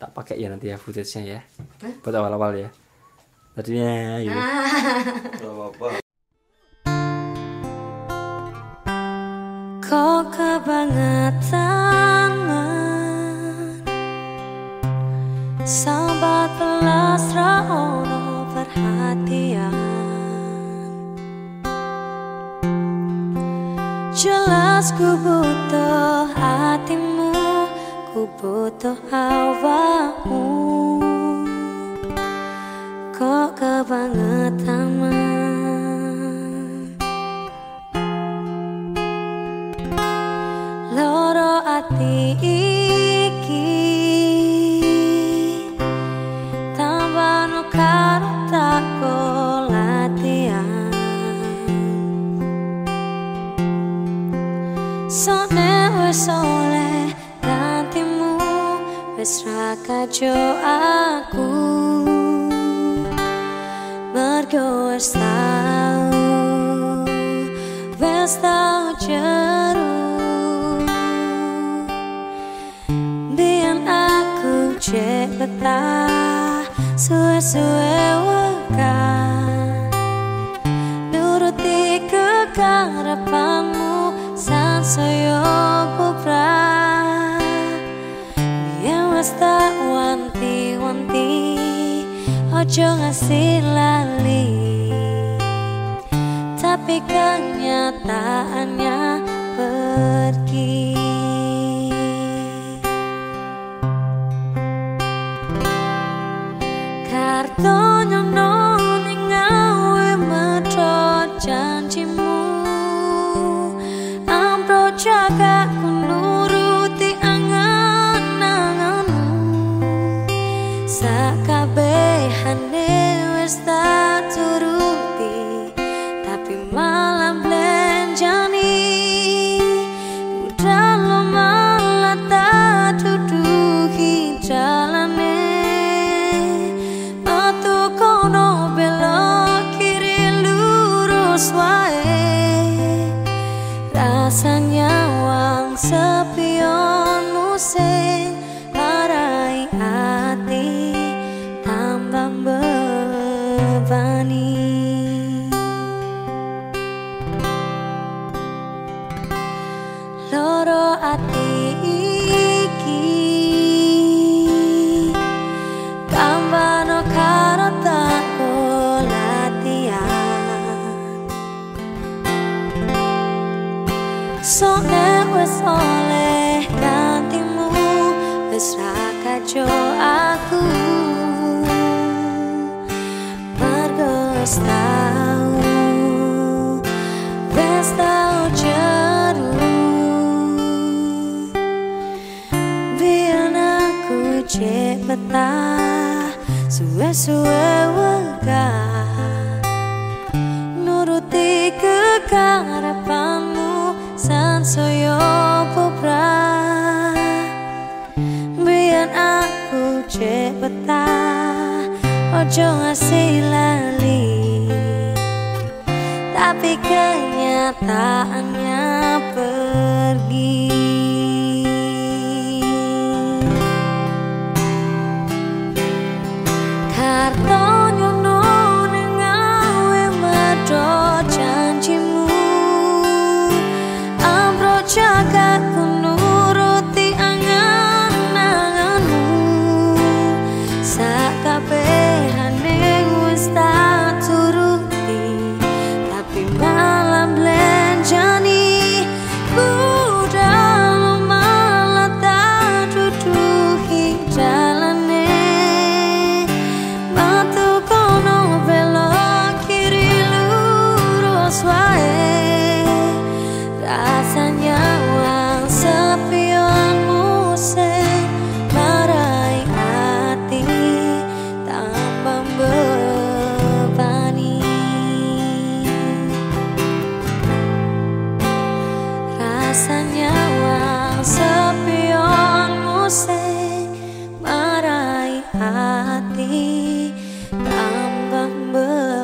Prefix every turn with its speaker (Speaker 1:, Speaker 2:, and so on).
Speaker 1: tak pakai ya nanti ya footage-nya ya.
Speaker 2: Hah?
Speaker 1: buat awal-awal ya. Tadinya gitu.
Speaker 3: Apa-apa.
Speaker 2: Kebangetan. Sambat perhatian. Jelas ku butuh Ku butuh awakmu Kok kebangetan loro ati iki tambano karo tako latihan. Sone oleh ra kajo aku mergo wis tau wis tau jeru aku cek betah Suwe-suwe wakar Nuruti kekarepanmu Ojo ngasih lali. Tapi kenyataannya pergi Sakabehane wis tak turuti Tapi Sone wis oleh gantimu Wis ra kajo aku. Margo wis tau Wis tau jeru Biar aku cek betah Suwe-suwe wakar Nuruti kekarepanmu Soyo bubrah Biar aku cek betah Ojo ngasih lali. Tapi kenyataannya pergi hati tambah ber